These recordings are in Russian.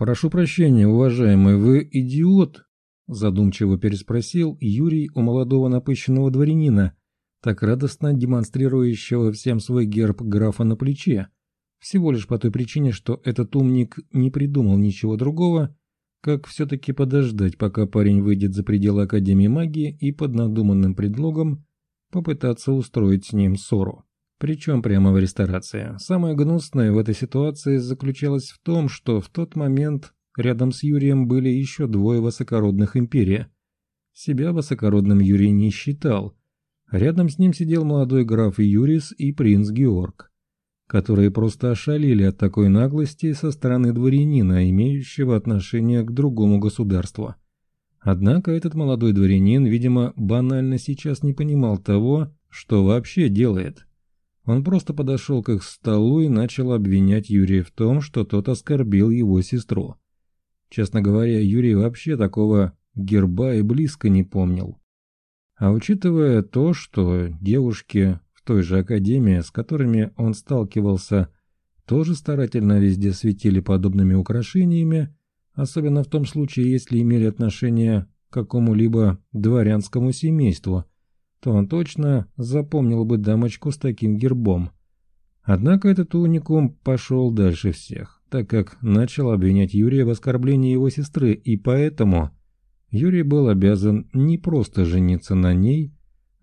«Прошу прощения, уважаемый, вы идиот?» Задумчиво переспросил Юрий у молодого напыщенного дворянина, так радостно демонстрирующего всем свой герб графа на плече. Всего лишь по той причине, что этот умник не придумал ничего другого, как все-таки подождать, пока парень выйдет за пределы Академии магии и под надуманным предлогом попытаться устроить с ним ссору. Причем прямо в ресторации. Самое гнусное в этой ситуации заключалось в том, что в тот момент рядом с Юрием были еще двое высокородных империи. Себя высокородным Юрий не считал. Рядом с ним сидел молодой граф Юрис и принц Георг, которые просто ошалели от такой наглости со стороны дворянина, имеющего отношение к другому государству. Однако этот молодой дворянин, видимо, банально сейчас не понимал того, что вообще делает – он просто подошел к их столу и начал обвинять Юрия в том, что тот оскорбил его сестру. Честно говоря, Юрий вообще такого герба и близко не помнил. А учитывая то, что девушки в той же академии, с которыми он сталкивался, тоже старательно везде светили подобными украшениями, особенно в том случае, если имели отношение к какому-либо дворянскому семейству, то он точно запомнил бы дамочку с таким гербом. Однако этот уникум пошел дальше всех, так как начал обвинять Юрия в оскорблении его сестры, и поэтому Юрий был обязан не просто жениться на ней,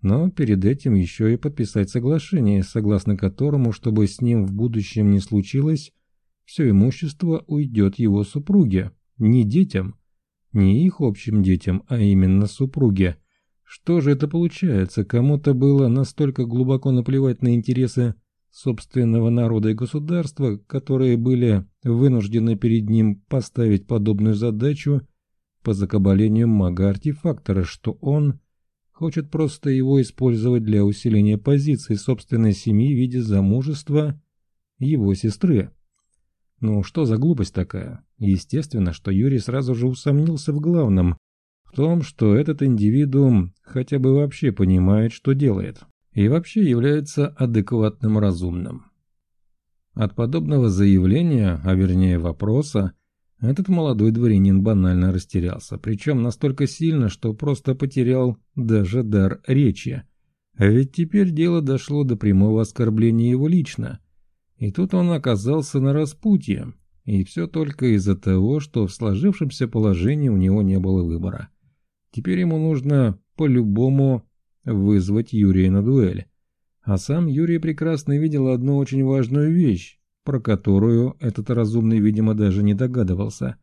но перед этим еще и подписать соглашение, согласно которому, чтобы с ним в будущем не случилось, все имущество уйдет его супруге, не детям, не их общим детям, а именно супруге – что же это получается? Кому-то было настолько глубоко наплевать на интересы собственного народа и государства, которые были вынуждены перед ним поставить подобную задачу по закабалению мага-артефактора, что он хочет просто его использовать для усиления позиции собственной семьи в виде замужества его сестры. Ну, что за глупость такая? Естественно, что Юрий сразу же усомнился в главном, в том, что этот индивидуум хотя бы вообще понимает, что делает, и вообще является адекватным разумным. От подобного заявления, а вернее вопроса, этот молодой дворянин банально растерялся, причем настолько сильно, что просто потерял даже дар речи. А ведь теперь дело дошло до прямого оскорбления его лично. И тут он оказался на распутье, и все только из-за того, что в сложившемся положении у него не было выбора. Теперь ему нужно по-любому вызвать Юрия на дуэль. А сам Юрий прекрасно видел одну очень важную вещь, про которую этот разумный, видимо, даже не догадывался.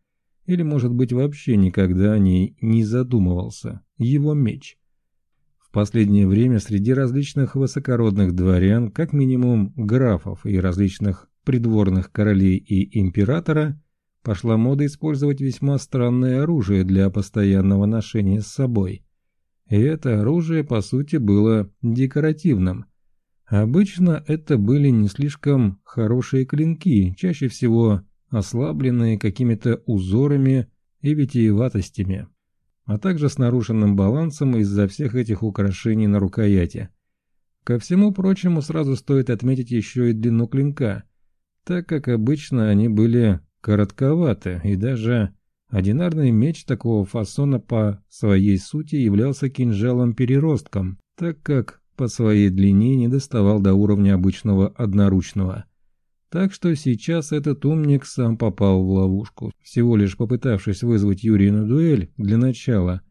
Или, может быть, вообще никогда о ней не задумывался. Его меч. В последнее время среди различных высокородных дворян, как минимум графов и различных придворных королей и императора, пошла мода использовать весьма странное оружие для постоянного ношения с собой. И это оружие, по сути, было декоративным. Обычно это были не слишком хорошие клинки, чаще всего ослабленные какими-то узорами и витиеватостями, а также с нарушенным балансом из-за всех этих украшений на рукояти. Ко всему прочему сразу стоит отметить еще и длину клинка, так как обычно они были коротковато, и даже одинарный меч такого фасона по своей сути являлся кинжалом-переростком, так как по своей длине не доставал до уровня обычного одноручного. Так что сейчас этот умник сам попал в ловушку, всего лишь попытавшись вызвать Юрия на дуэль для начала.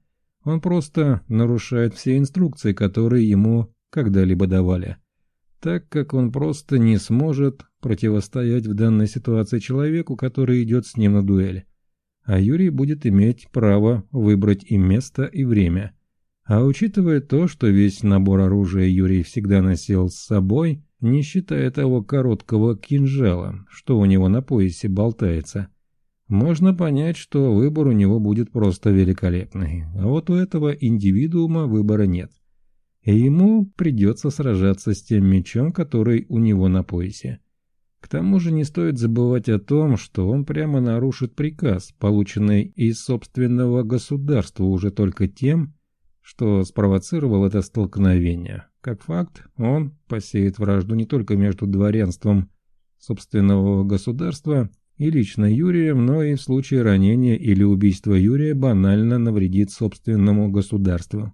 Он просто нарушает все инструкции, которые ему когда-либо давали так как он просто не сможет противостоять в данной ситуации человеку, который идет с ним на дуэль. А Юрий будет иметь право выбрать и место, и время. А учитывая то, что весь набор оружия Юрий всегда носил с собой, не считая того короткого кинжала, что у него на поясе болтается, можно понять, что выбор у него будет просто великолепный. А вот у этого индивидуума выбора нет и ему придется сражаться с тем мечом, который у него на поясе. К тому же не стоит забывать о том, что он прямо нарушит приказ, полученный из собственного государства уже только тем, что спровоцировал это столкновение. Как факт, он посеет вражду не только между дворянством собственного государства, и лично Юрием, но и в случае ранения или убийства Юрия банально навредит собственному государству.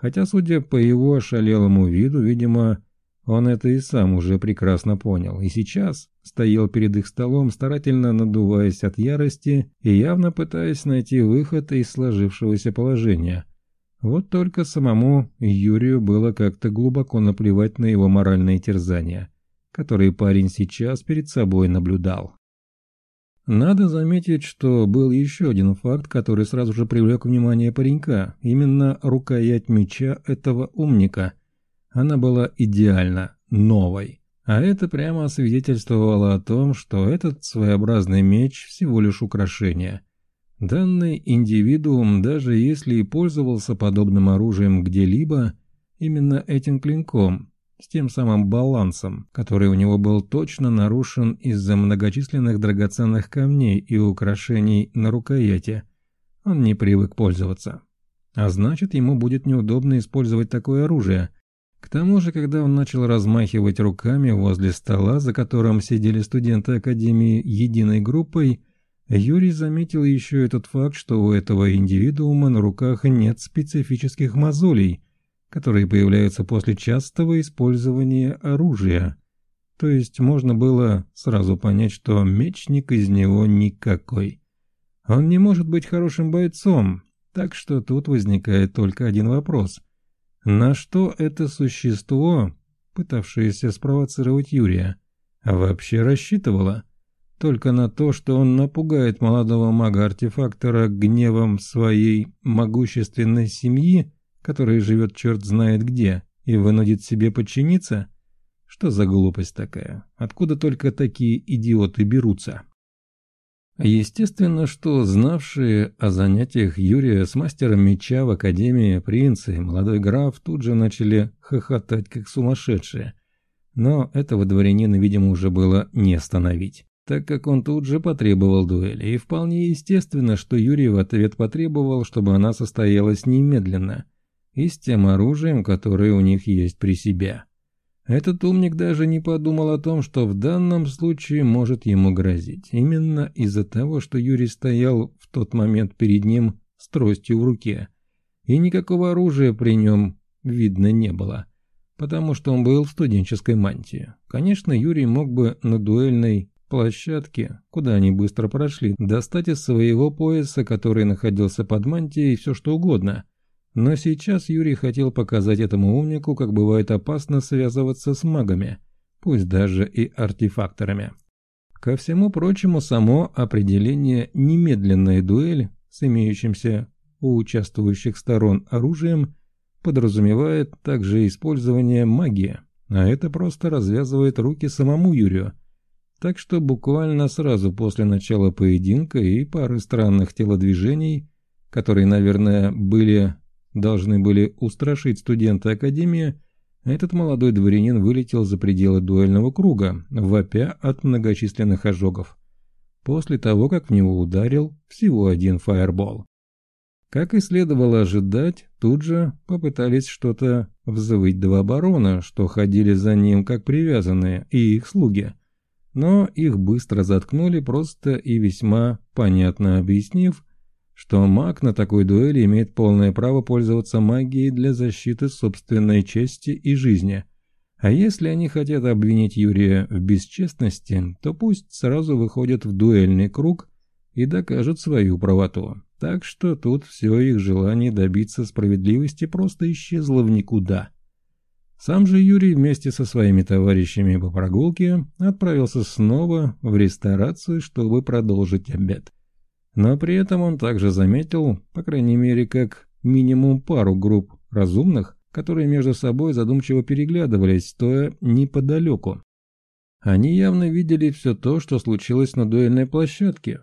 Хотя, судя по его ошалелому виду, видимо, он это и сам уже прекрасно понял, и сейчас стоял перед их столом, старательно надуваясь от ярости и явно пытаясь найти выход из сложившегося положения. Вот только самому Юрию было как-то глубоко наплевать на его моральные терзания, которые парень сейчас перед собой наблюдал. Надо заметить, что был еще один факт, который сразу же привлек внимание паренька. Именно рукоять меча этого умника. Она была идеально новой. А это прямо свидетельствовало о том, что этот своеобразный меч всего лишь украшение. Данный индивидуум, даже если и пользовался подобным оружием где-либо, именно этим клинком, с тем самым балансом, который у него был точно нарушен из-за многочисленных драгоценных камней и украшений на рукояти. Он не привык пользоваться. А значит, ему будет неудобно использовать такое оружие. К тому же, когда он начал размахивать руками возле стола, за которым сидели студенты Академии единой группой, Юрий заметил еще этот факт, что у этого индивидуума на руках нет специфических мозолей – которые появляются после частого использования оружия. То есть можно было сразу понять, что мечник из него никакой. Он не может быть хорошим бойцом, так что тут возникает только один вопрос. На что это существо, пытавшееся спровоцировать Юрия, вообще рассчитывало? Только на то, что он напугает молодого мага-артефактора гневом своей могущественной семьи, который живет черт знает где, и вынудит себе подчиниться? Что за глупость такая? Откуда только такие идиоты берутся? Естественно, что знавшие о занятиях Юрия с мастером меча в Академии принцы и молодой граф тут же начали хохотать как сумасшедшие. Но этого дворянина, видимо, уже было не остановить, так как он тут же потребовал дуэли, и вполне естественно, что Юрий в ответ потребовал, чтобы она состоялась немедленно – и с тем оружием, которое у них есть при себе. Этот умник даже не подумал о том, что в данном случае может ему грозить. Именно из-за того, что Юрий стоял в тот момент перед ним с тростью в руке. И никакого оружия при нем видно не было, потому что он был в студенческой мантии. Конечно, Юрий мог бы на дуэльной площадке, куда они быстро прошли, достать из своего пояса, который находился под мантией, все что угодно – но сейчас Юрий хотел показать этому умнику, как бывает опасно связываться с магами, пусть даже и артефакторами. Ко всему прочему, само определение «немедленная дуэль» с имеющимся у участвующих сторон оружием подразумевает также использование магии, а это просто развязывает руки самому Юрию. Так что буквально сразу после начала поединка и пары странных телодвижений, которые, наверное, были должны были устрашить студента Академии, этот молодой дворянин вылетел за пределы дуэльного круга, вопя от многочисленных ожогов. После того, как в него ударил всего один фаербол. Как и следовало ожидать, тут же попытались что-то взвыть два барона, что ходили за ним как привязанные, и их слуги. Но их быстро заткнули, просто и весьма понятно объяснив, что маг на такой дуэли имеет полное право пользоваться магией для защиты собственной чести и жизни. А если они хотят обвинить Юрия в бесчестности, то пусть сразу выходят в дуэльный круг и докажут свою правоту. Так что тут все их желание добиться справедливости просто исчезло в никуда. Сам же Юрий вместе со своими товарищами по прогулке отправился снова в ресторацию, чтобы продолжить обед. Но при этом он также заметил, по крайней мере, как минимум пару групп разумных, которые между собой задумчиво переглядывались, стоя неподалеку. Они явно видели все то, что случилось на дуэльной площадке.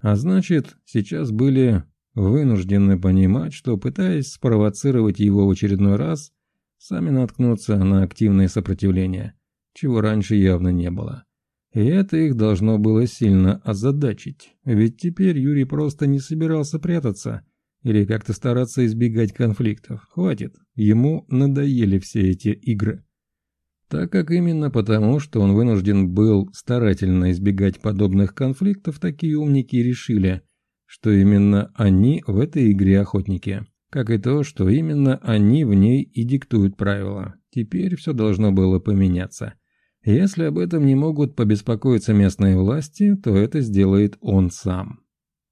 А значит, сейчас были вынуждены понимать, что, пытаясь спровоцировать его в очередной раз, сами наткнутся на активное сопротивление, чего раньше явно не было. И это их должно было сильно озадачить, ведь теперь Юрий просто не собирался прятаться или как-то стараться избегать конфликтов. Хватит, ему надоели все эти игры. Так как именно потому, что он вынужден был старательно избегать подобных конфликтов, такие умники решили, что именно они в этой игре охотники. Как и то, что именно они в ней и диктуют правила. Теперь все должно было поменяться. Если об этом не могут побеспокоиться местные власти, то это сделает он сам.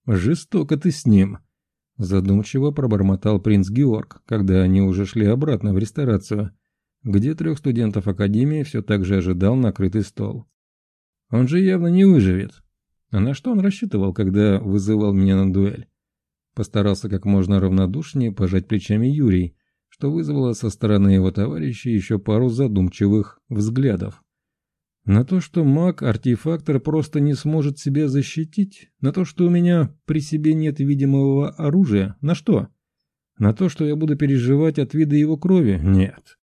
«Жестоко ты с ним», – задумчиво пробормотал принц Георг, когда они уже шли обратно в ресторацию – где трех студентов академии все так же ожидал накрытый стол. Он же явно не выживет. А на что он рассчитывал, когда вызывал меня на дуэль? Постарался как можно равнодушнее пожать плечами Юрий, что вызвало со стороны его товарищей еще пару задумчивых взглядов. На то, что маг-артефактор просто не сможет себя защитить? На то, что у меня при себе нет видимого оружия? На что? На то, что я буду переживать от вида его крови? Нет.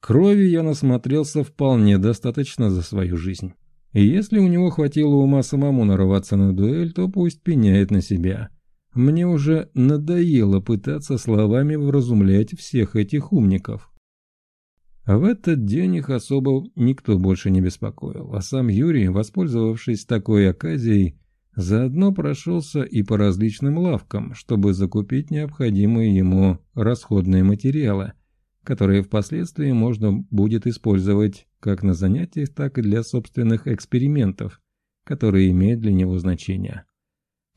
Крови я насмотрелся вполне достаточно за свою жизнь. И если у него хватило ума самому нарваться на дуэль, то пусть пеняет на себя. Мне уже надоело пытаться словами вразумлять всех этих умников. А в этот день их особо никто больше не беспокоил, а сам Юрий, воспользовавшись такой оказией, заодно прошелся и по различным лавкам, чтобы закупить необходимые ему расходные материалы – которые впоследствии можно будет использовать как на занятиях, так и для собственных экспериментов, которые имеют для него значение.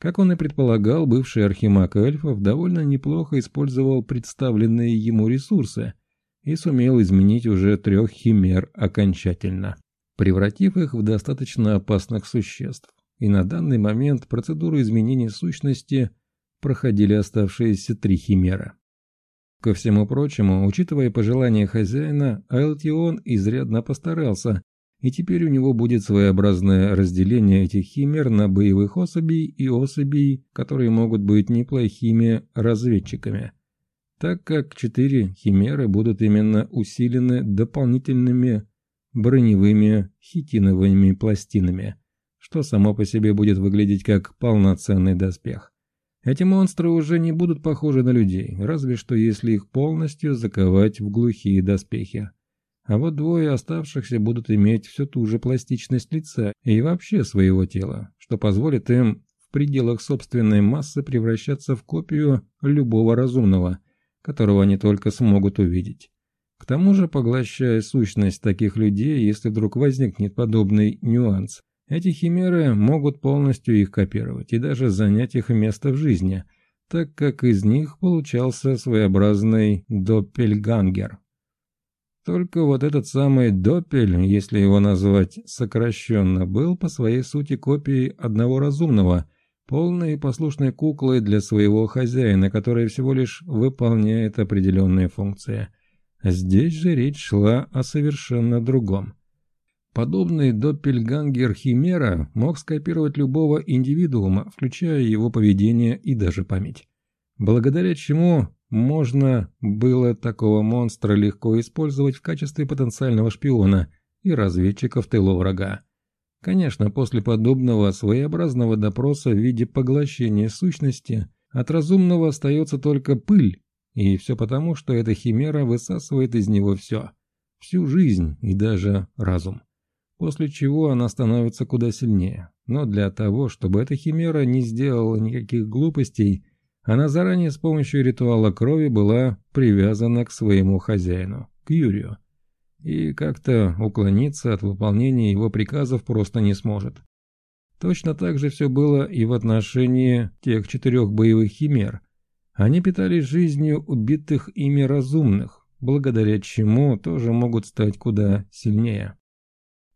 Как он и предполагал, бывший архимаг эльфов довольно неплохо использовал представленные ему ресурсы и сумел изменить уже трех химер окончательно, превратив их в достаточно опасных существ. И на данный момент процедуру изменения сущности проходили оставшиеся три химеры. Ко всему прочему, учитывая пожелания хозяина, Айлтион изрядно постарался, и теперь у него будет своеобразное разделение этих химер на боевых особей и особей, которые могут быть неплохими разведчиками, так как четыре химеры будут именно усилены дополнительными броневыми хитиновыми пластинами, что само по себе будет выглядеть как полноценный доспех. Эти монстры уже не будут похожи на людей, разве что если их полностью заковать в глухие доспехи. А вот двое оставшихся будут иметь всю ту же пластичность лица и вообще своего тела, что позволит им в пределах собственной массы превращаться в копию любого разумного, которого они только смогут увидеть. К тому же, поглощая сущность таких людей, если вдруг возникнет подобный нюанс, эти химеры могут полностью их копировать и даже занять их место в жизни, так как из них получался своеобразный доппельгангер. Только вот этот самый доппель, если его назвать сокращенно, был по своей сути копией одного разумного, полной и послушной куклой для своего хозяина, которая всего лишь выполняет определенные функции. Здесь же речь шла о совершенно другом. Подобный доппельгангер Химера мог скопировать любого индивидуума, включая его поведение и даже память. Благодаря чему можно было такого монстра легко использовать в качестве потенциального шпиона и разведчика в тылу врага. Конечно, после подобного своеобразного допроса в виде поглощения сущности от разумного остается только пыль, и все потому, что эта химера высасывает из него все, всю жизнь и даже разум после чего она становится куда сильнее. Но для того, чтобы эта химера не сделала никаких глупостей, она заранее с помощью ритуала крови была привязана к своему хозяину, к Юрию, и как-то уклониться от выполнения его приказов просто не сможет. Точно так же все было и в отношении тех четырех боевых химер. Они питались жизнью убитых ими разумных, благодаря чему тоже могут стать куда сильнее.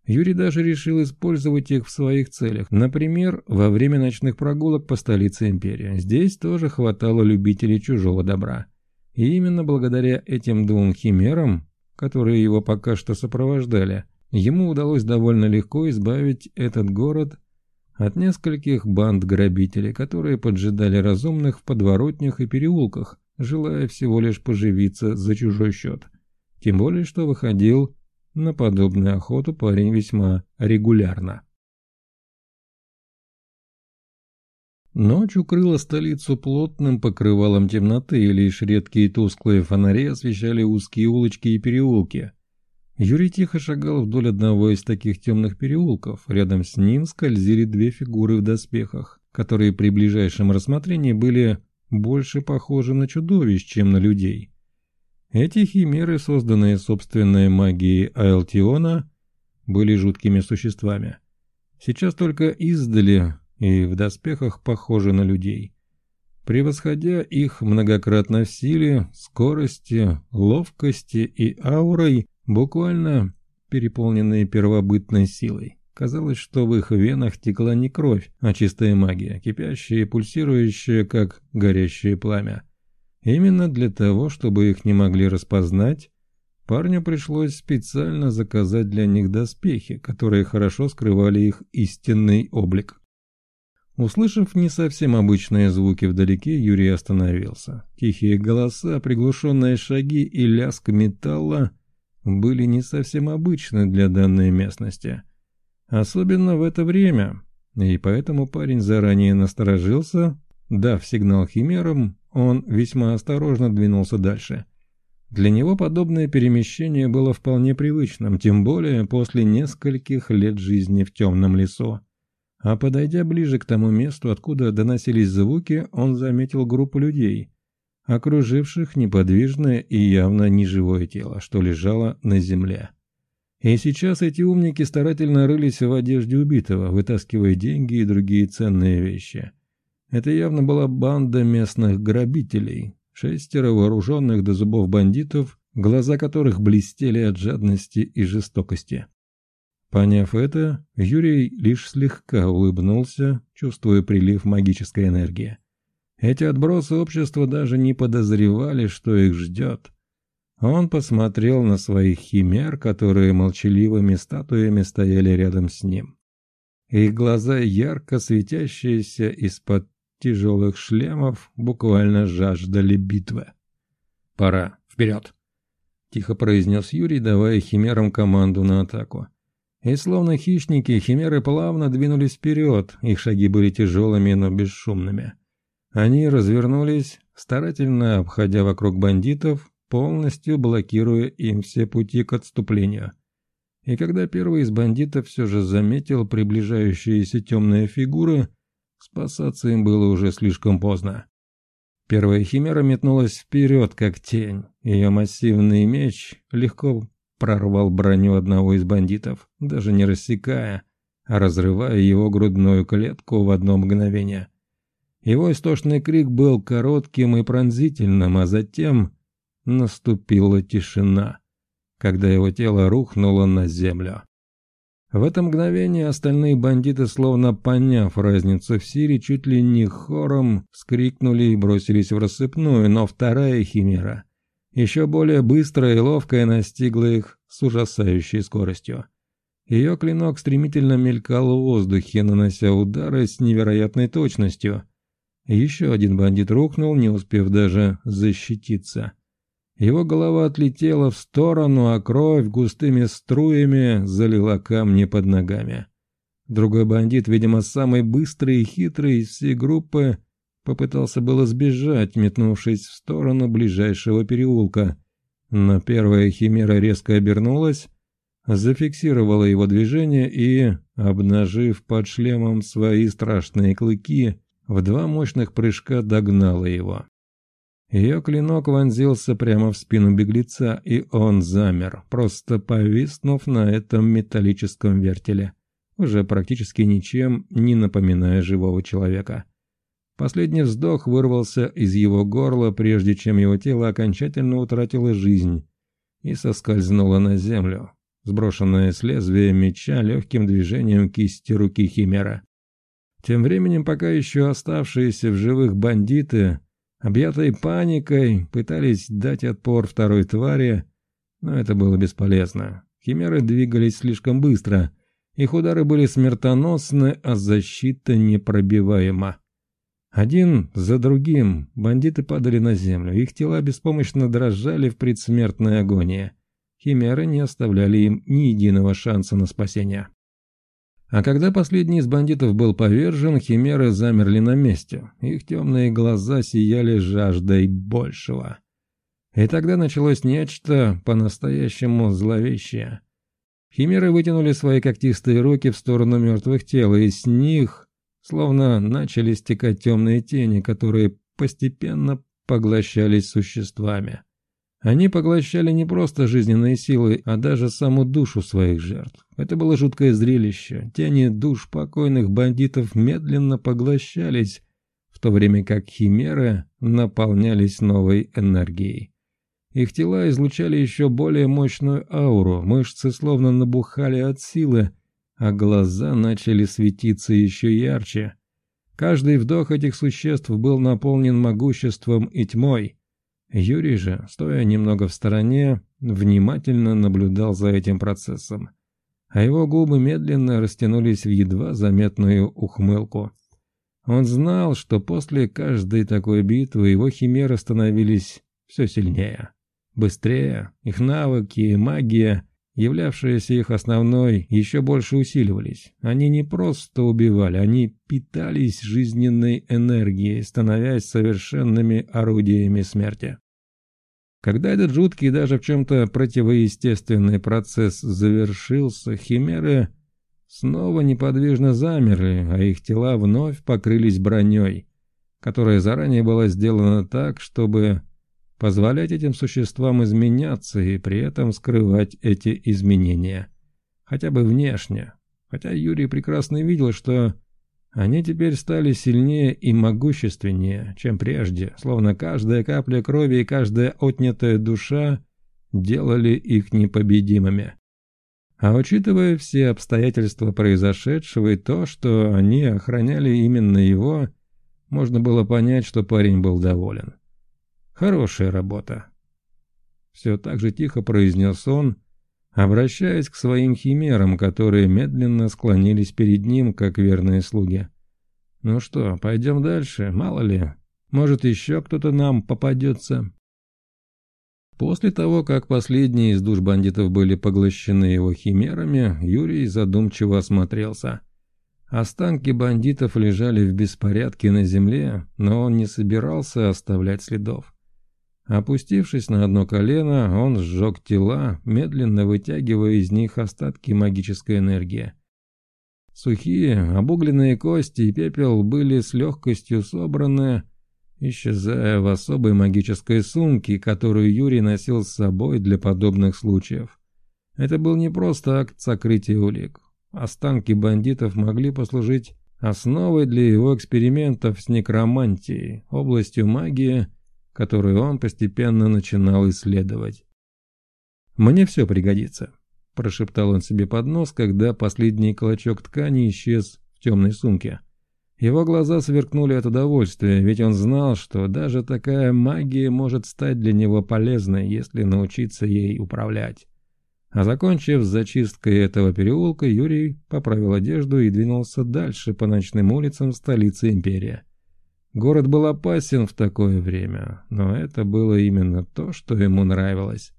Юрий даже решил использовать их в своих целях, например, во время ночных прогулок по столице империи. Здесь тоже хватало любителей чужого добра. И именно благодаря этим двум химерам, которые его пока что сопровождали, ему удалось довольно легко избавить этот город от нескольких банд грабителей, которые поджидали разумных в подворотнях и переулках, желая всего лишь поживиться за чужой счет. Тем более, что выходил на подобную охоту парень весьма регулярно. Ночь укрыла столицу плотным покрывалом темноты, и лишь редкие тусклые фонари освещали узкие улочки и переулки, Юрий тихо шагал вдоль одного из таких темных переулков. Рядом с ним скользили две фигуры в доспехах, которые при ближайшем рассмотрении были больше похожи на чудовищ, чем на людей. Эти химеры, созданные собственной магией Айлтиона, были жуткими существами. Сейчас только издали и в доспехах похожи на людей. Превосходя их многократно в силе, скорости, ловкости и аурой, буквально переполненные первобытной силой. Казалось, что в их венах текла не кровь, а чистая магия, кипящая и пульсирующая, как горящее пламя. Именно для того, чтобы их не могли распознать, парню пришлось специально заказать для них доспехи, которые хорошо скрывали их истинный облик. Услышав не совсем обычные звуки вдалеке, Юрий остановился. Тихие голоса, приглушенные шаги и лязг металла были не совсем обычны для данной местности. Особенно в это время. И поэтому парень заранее насторожился, дав сигнал химерам, он весьма осторожно двинулся дальше. Для него подобное перемещение было вполне привычным, тем более после нескольких лет жизни в темном лесу. А подойдя ближе к тому месту, откуда доносились звуки, он заметил группу людей, окруживших неподвижное и явно неживое тело, что лежало на земле. И сейчас эти умники старательно рылись в одежде убитого, вытаскивая деньги и другие ценные вещи. Это явно была банда местных грабителей, шестеро вооруженных до зубов бандитов, глаза которых блестели от жадности и жестокости. Поняв это, Юрий лишь слегка улыбнулся, чувствуя прилив магической энергии. Эти отбросы общества даже не подозревали, что их ждет. Он посмотрел на своих химер, которые молчаливыми статуями стояли рядом с ним. Их глаза, ярко светящиеся из-под тяжелых шлемов, буквально жаждали битвы. «Пора, вперед!» — тихо произнес Юрий, давая химерам команду на атаку. И словно хищники, химеры плавно двинулись вперед, их шаги были тяжелыми, но бесшумными. Они развернулись, старательно обходя вокруг бандитов, полностью блокируя им все пути к отступлению. И когда первый из бандитов все же заметил приближающиеся темные фигуры, спасаться им было уже слишком поздно. Первая химера метнулась вперед, как тень. Ее массивный меч легко прорвал броню одного из бандитов, даже не рассекая, а разрывая его грудную клетку в одно мгновение. Его истошный крик был коротким и пронзительным, а затем наступила тишина, когда его тело рухнуло на землю. В это мгновение остальные бандиты, словно поняв разницу в силе, чуть ли не хором скрикнули и бросились в рассыпную, но вторая химера, еще более быстрая и ловкая, настигла их с ужасающей скоростью. Ее клинок стремительно мелькал в воздухе, нанося удары с невероятной точностью – еще один бандит рухнул, не успев даже защититься. Его голова отлетела в сторону, а кровь густыми струями залила камни под ногами. Другой бандит, видимо, самый быстрый и хитрый из всей группы, попытался было сбежать, метнувшись в сторону ближайшего переулка. Но первая химера резко обернулась, зафиксировала его движение и, обнажив под шлемом свои страшные клыки, в два мощных прыжка догнала его. Ее клинок вонзился прямо в спину беглеца, и он замер, просто повиснув на этом металлическом вертеле, уже практически ничем не напоминая живого человека. Последний вздох вырвался из его горла, прежде чем его тело окончательно утратило жизнь и соскользнуло на землю, сброшенное с лезвия меча легким движением кисти руки Химера. Тем временем пока еще оставшиеся в живых бандиты, объятые паникой, пытались дать отпор второй твари, но это было бесполезно. Химеры двигались слишком быстро, их удары были смертоносны, а защита непробиваема. Один за другим бандиты падали на землю, их тела беспомощно дрожали в предсмертной агонии. Химеры не оставляли им ни единого шанса на спасение. А когда последний из бандитов был повержен, химеры замерли на месте. Их темные глаза сияли жаждой большего. И тогда началось нечто по-настоящему зловещее. Химеры вытянули свои когтистые руки в сторону мертвых тел, и с них словно начали стекать темные тени, которые постепенно поглощались существами. Они поглощали не просто жизненные силы, а даже саму душу своих жертв. Это было жуткое зрелище. Тени душ покойных бандитов медленно поглощались, в то время как химеры наполнялись новой энергией. Их тела излучали еще более мощную ауру, мышцы словно набухали от силы, а глаза начали светиться еще ярче. Каждый вдох этих существ был наполнен могуществом и тьмой. Юрий же, стоя немного в стороне, внимательно наблюдал за этим процессом, а его губы медленно растянулись в едва заметную ухмылку. Он знал, что после каждой такой битвы его химеры становились все сильнее. Быстрее, их навыки и магия, являвшиеся их основной, еще больше усиливались. Они не просто убивали, они питались жизненной энергией, становясь совершенными орудиями смерти. Когда этот жуткий даже в чем-то противоестественный процесс завершился, химеры снова неподвижно замерли, а их тела вновь покрылись броней, которая заранее была сделана так, чтобы позволять этим существам изменяться и при этом скрывать эти изменения. Хотя бы внешне. Хотя Юрий прекрасно видел, что они теперь стали сильнее и могущественнее, чем прежде, словно каждая капля крови и каждая отнятая душа делали их непобедимыми. А учитывая все обстоятельства произошедшего и то, что они охраняли именно его, можно было понять, что парень был доволен. Хорошая работа. Все так же тихо произнес он, обращаясь к своим химерам, которые медленно склонились перед ним, как верные слуги. «Ну что, пойдем дальше, мало ли, может еще кто-то нам попадется». После того, как последние из душ бандитов были поглощены его химерами, Юрий задумчиво осмотрелся. Останки бандитов лежали в беспорядке на земле, но он не собирался оставлять следов. Опустившись на одно колено, он сжег тела, медленно вытягивая из них остатки магической энергии. Сухие, обугленные кости и пепел были с легкостью собраны, исчезая в особой магической сумке, которую Юрий носил с собой для подобных случаев. Это был не просто акт сокрытия улик. Останки бандитов могли послужить основой для его экспериментов с некромантией, областью магии которую он постепенно начинал исследовать. «Мне все пригодится», – прошептал он себе под нос, когда последний клочок ткани исчез в темной сумке. Его глаза сверкнули от удовольствия, ведь он знал, что даже такая магия может стать для него полезной, если научиться ей управлять. А закончив с зачисткой этого переулка, Юрий поправил одежду и двинулся дальше по ночным улицам столицы империи. Город был опасен в такое время, но это было именно то, что ему нравилось.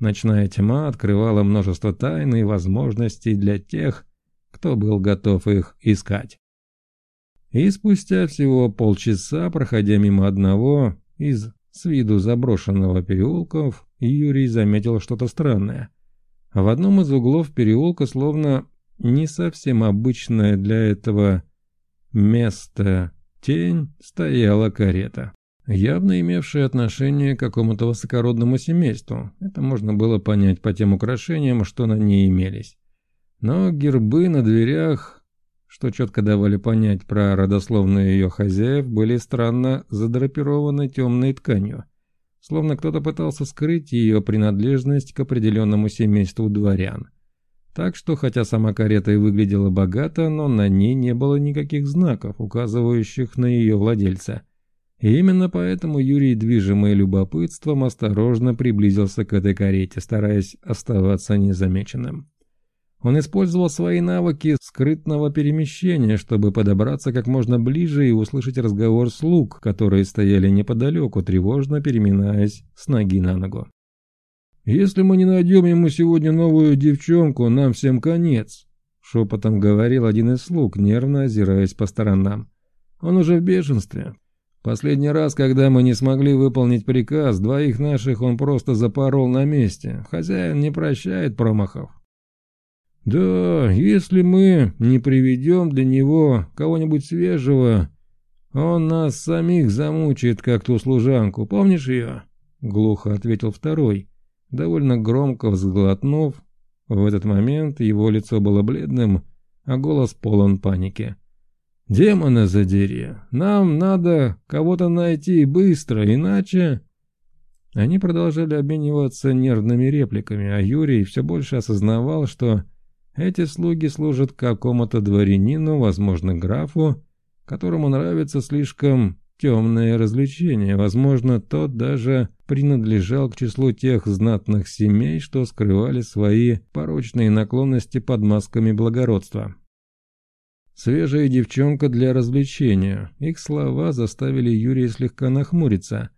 Ночная тьма открывала множество тайн и возможностей для тех, кто был готов их искать. И спустя всего полчаса, проходя мимо одного из с виду заброшенного переулков, Юрий заметил что-то странное. В одном из углов переулка, словно не совсем обычное для этого места тень стояла карета, явно имевшая отношение к какому-то высокородному семейству. Это можно было понять по тем украшениям, что на ней имелись. Но гербы на дверях, что четко давали понять про родословную ее хозяев, были странно задрапированы темной тканью, словно кто-то пытался скрыть ее принадлежность к определенному семейству дворян. Так что, хотя сама карета и выглядела богато, но на ней не было никаких знаков, указывающих на ее владельца. И именно поэтому Юрий, движимый любопытством, осторожно приблизился к этой карете, стараясь оставаться незамеченным. Он использовал свои навыки скрытного перемещения, чтобы подобраться как можно ближе и услышать разговор слуг, которые стояли неподалеку, тревожно переминаясь с ноги на ногу. «Если мы не найдем ему сегодня новую девчонку, нам всем конец», — шепотом говорил один из слуг, нервно озираясь по сторонам. «Он уже в бешенстве. Последний раз, когда мы не смогли выполнить приказ, двоих наших он просто запорол на месте. Хозяин не прощает промахов. Да, если мы не приведем для него кого-нибудь свежего, он нас самих замучает, как ту служанку. Помнишь ее? Глухо ответил второй, довольно громко взглотнув. В этот момент его лицо было бледным, а голос полон паники. «Демона задери! Нам надо кого-то найти быстро, иначе...» Они продолжали обмениваться нервными репликами, а Юрий все больше осознавал, что эти слуги служат какому-то дворянину, возможно, графу, которому нравится слишком темное развлечение. Возможно, тот даже принадлежал к числу тех знатных семей, что скрывали свои порочные наклонности под масками благородства. Свежая девчонка для развлечения. Их слова заставили Юрия слегка нахмуриться.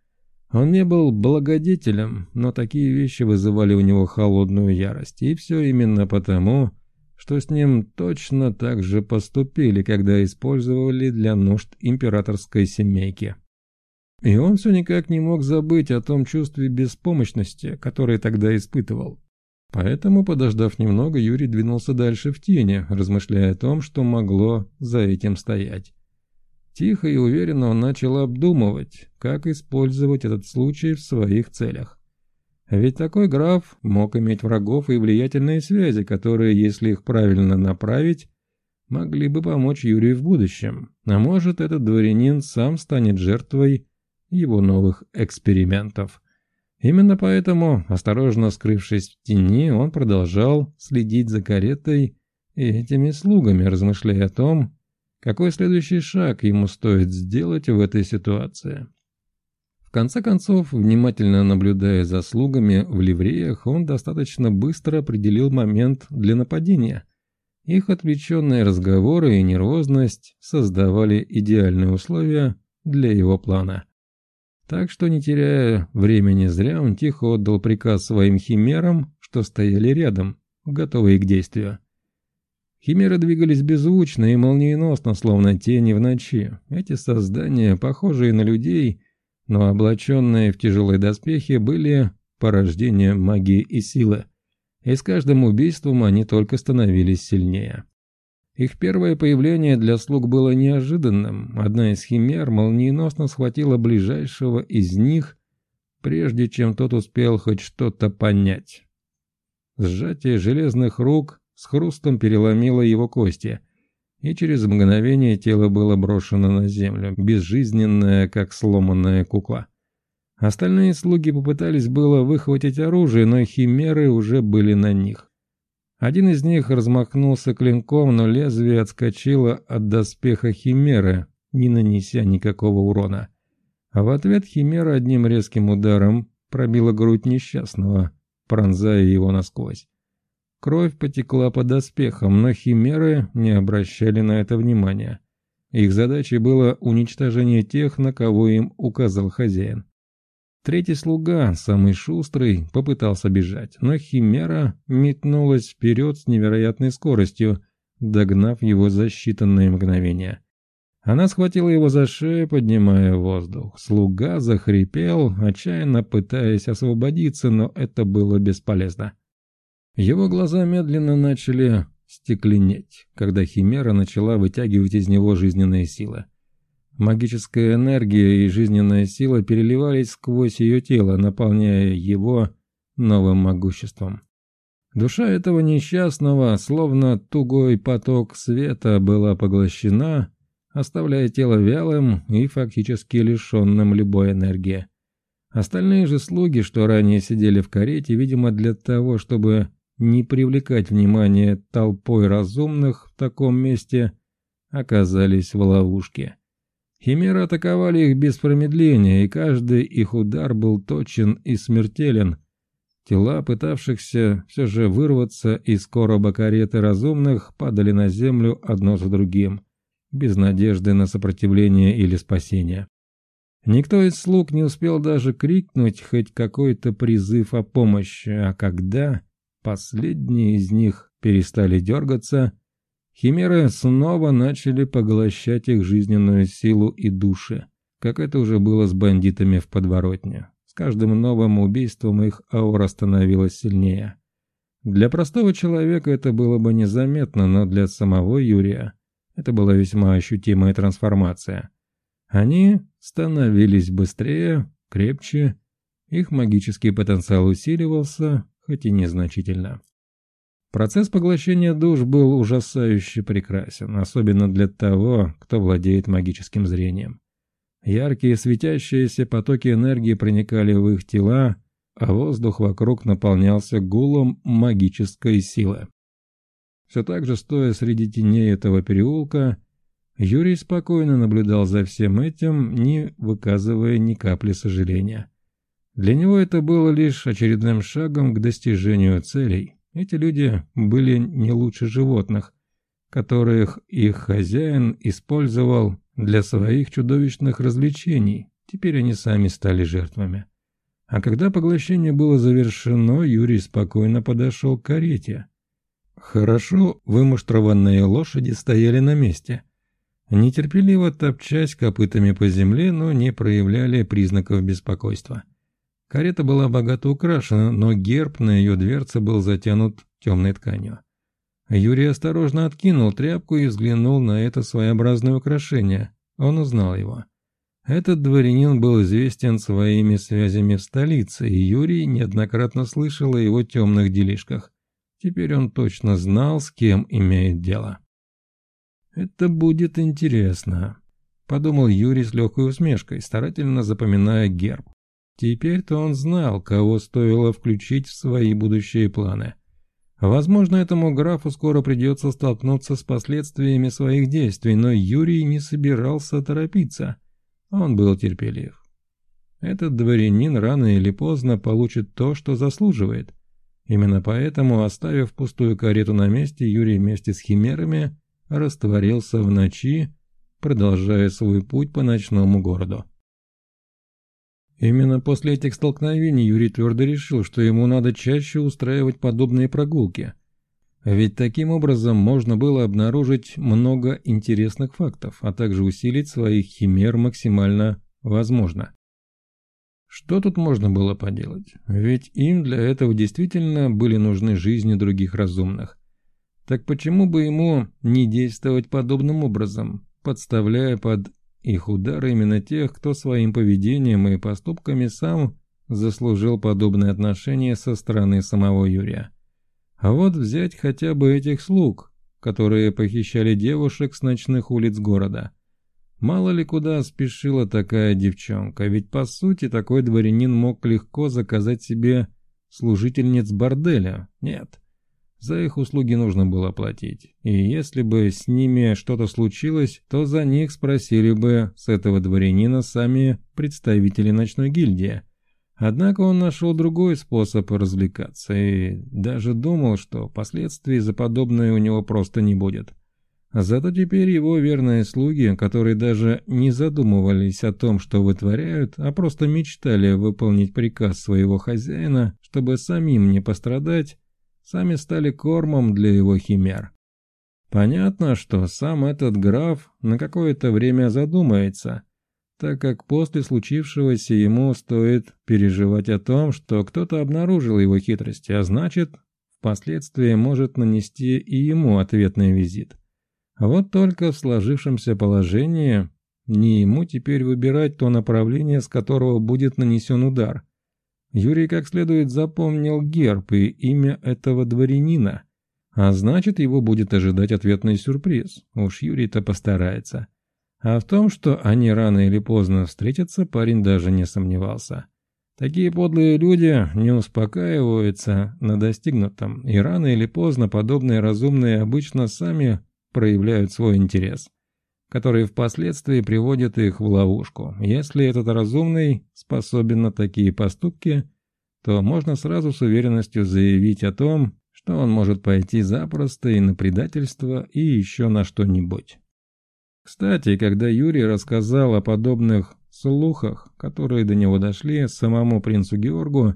Он не был благодетелем, но такие вещи вызывали у него холодную ярость. И все именно потому, что с ним точно так же поступили, когда использовали для нужд императорской семейки. И он все никак не мог забыть о том чувстве беспомощности, которое тогда испытывал. Поэтому, подождав немного, Юрий двинулся дальше в тени, размышляя о том, что могло за этим стоять. Тихо и уверенно он начал обдумывать, как использовать этот случай в своих целях. Ведь такой граф мог иметь врагов и влиятельные связи, которые, если их правильно направить, могли бы помочь Юрию в будущем. А может, этот дворянин сам станет жертвой его новых экспериментов. Именно поэтому, осторожно скрывшись в тени, он продолжал следить за каретой и этими слугами, размышляя о том, какой следующий шаг ему стоит сделать в этой ситуации. В конце концов, внимательно наблюдая за слугами в ливреях, он достаточно быстро определил момент для нападения. Их отвлеченные разговоры и нервозность создавали идеальные условия для его плана. Так что, не теряя времени зря, он тихо отдал приказ своим химерам, что стояли рядом, готовые к действию. Химеры двигались беззвучно и молниеносно, словно тени в ночи. Эти создания, похожие на людей, но облаченные в тяжелые доспехи, были порождением магии и силы. И с каждым убийством они только становились сильнее. Их первое появление для слуг было неожиданным. Одна из химер молниеносно схватила ближайшего из них, прежде чем тот успел хоть что-то понять. Сжатие железных рук с хрустом переломило его кости, и через мгновение тело было брошено на землю, безжизненное, как сломанная кукла. Остальные слуги попытались было выхватить оружие, но химеры уже были на них. Один из них размахнулся клинком, но лезвие отскочило от доспеха Химеры, не нанеся никакого урона. А в ответ Химера одним резким ударом пробила грудь несчастного, пронзая его насквозь. Кровь потекла по доспехам, но Химеры не обращали на это внимания. Их задачей было уничтожение тех, на кого им указал хозяин. Третий слуга, самый шустрый, попытался бежать, но Химера метнулась вперед с невероятной скоростью, догнав его за считанные мгновения. Она схватила его за шею, поднимая воздух. Слуга захрипел, отчаянно пытаясь освободиться, но это было бесполезно. Его глаза медленно начали стекленеть, когда Химера начала вытягивать из него жизненные силы. Магическая энергия и жизненная сила переливались сквозь ее тело, наполняя его новым могуществом. Душа этого несчастного, словно тугой поток света, была поглощена, оставляя тело вялым и фактически лишенным любой энергии. Остальные же слуги, что ранее сидели в карете, видимо, для того, чтобы не привлекать внимание толпой разумных в таком месте, оказались в ловушке. Химеры атаковали их без промедления, и каждый их удар был точен и смертелен. Тела, пытавшихся все же вырваться из короба кареты разумных, падали на землю одно за другим, без надежды на сопротивление или спасение. Никто из слуг не успел даже крикнуть хоть какой-то призыв о помощи, а когда последние из них перестали дергаться, Химеры снова начали поглощать их жизненную силу и души. как это уже было с бандитами в подворотне. С каждым новым убийством их аура становилась сильнее. Для простого человека это было бы незаметно, но для самого Юрия это была весьма ощутимая трансформация. Они становились быстрее, крепче, их магический потенциал усиливался, хоть и незначительно. Процесс поглощения душ был ужасающе прекрасен, особенно для того, кто владеет магическим зрением. Яркие светящиеся потоки энергии проникали в их тела, а воздух вокруг наполнялся гулом магической силы. Все так же, стоя среди теней этого переулка, Юрий спокойно наблюдал за всем этим, не выказывая ни капли сожаления. Для него это было лишь очередным шагом к достижению целей. Эти люди были не лучше животных, которых их хозяин использовал для своих чудовищных развлечений. Теперь они сами стали жертвами. А когда поглощение было завершено, Юрий спокойно подошел к карете. Хорошо вымуштрованные лошади стояли на месте. Нетерпеливо топчась копытами по земле, но не проявляли признаков беспокойства. Карета была богато украшена, но герб на ее дверце был затянут темной тканью. Юрий осторожно откинул тряпку и взглянул на это своеобразное украшение. Он узнал его. Этот дворянин был известен своими связями в столице, и Юрий неоднократно слышал о его темных делишках. Теперь он точно знал, с кем имеет дело. «Это будет интересно», — подумал Юрий с легкой усмешкой, старательно запоминая герб. Теперь-то он знал, кого стоило включить в свои будущие планы. Возможно, этому графу скоро придется столкнуться с последствиями своих действий, но Юрий не собирался торопиться. Он был терпелив. Этот дворянин рано или поздно получит то, что заслуживает. Именно поэтому, оставив пустую карету на месте, Юрий вместе с химерами растворился в ночи, продолжая свой путь по ночному городу. Именно после этих столкновений Юрий твердо решил, что ему надо чаще устраивать подобные прогулки. Ведь таким образом можно было обнаружить много интересных фактов, а также усилить своих химер максимально возможно. Что тут можно было поделать? Ведь им для этого действительно были нужны жизни других разумных. Так почему бы ему не действовать подобным образом, подставляя под их удар именно тех, кто своим поведением и поступками сам заслужил подобное отношение со стороны самого Юрия. А вот взять хотя бы этих слуг, которые похищали девушек с ночных улиц города. Мало ли куда спешила такая девчонка, ведь по сути такой дворянин мог легко заказать себе служительниц борделя. Нет, за их услуги нужно было платить. И если бы с ними что-то случилось, то за них спросили бы с этого дворянина сами представители ночной гильдии. Однако он нашел другой способ развлекаться и даже думал, что последствий за подобное у него просто не будет. Зато теперь его верные слуги, которые даже не задумывались о том, что вытворяют, а просто мечтали выполнить приказ своего хозяина, чтобы самим не пострадать, сами стали кормом для его химер. Понятно, что сам этот граф на какое-то время задумается, так как после случившегося ему стоит переживать о том, что кто-то обнаружил его хитрости, а значит, впоследствии может нанести и ему ответный визит. Вот только в сложившемся положении не ему теперь выбирать то направление, с которого будет нанесен удар. Юрий как следует запомнил герб и имя этого дворянина. А значит, его будет ожидать ответный сюрприз. Уж Юрий-то постарается. А в том, что они рано или поздно встретятся, парень даже не сомневался. Такие подлые люди не успокаиваются на достигнутом, и рано или поздно подобные разумные обычно сами проявляют свой интерес который впоследствии приводит их в ловушку. Если этот разумный способен на такие поступки, то можно сразу с уверенностью заявить о том, что он может пойти запросто и на предательство, и еще на что-нибудь. Кстати, когда Юрий рассказал о подобных слухах, которые до него дошли, самому принцу Георгу,